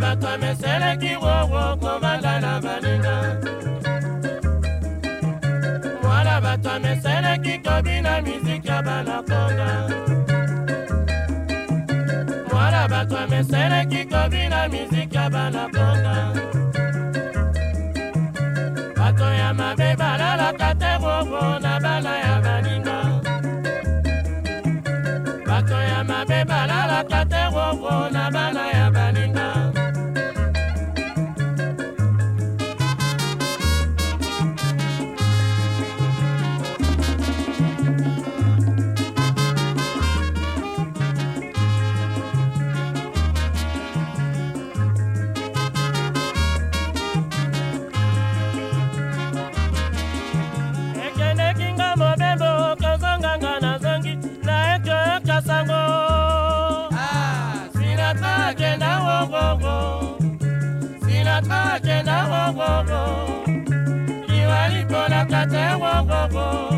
bato ameseleki wowo kobanga na baninga mwana bato ameseleki kobina miziki ya banakonga mwana bato ameseleki kobina miziki ya banakonga bato ya mabe balalaka te wowo na bana kata jena wogogo. Iwa lipo la kata go.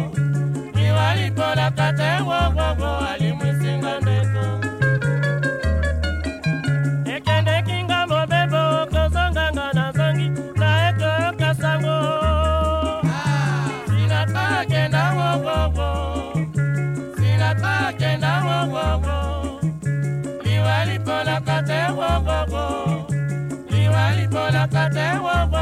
Jacate, one.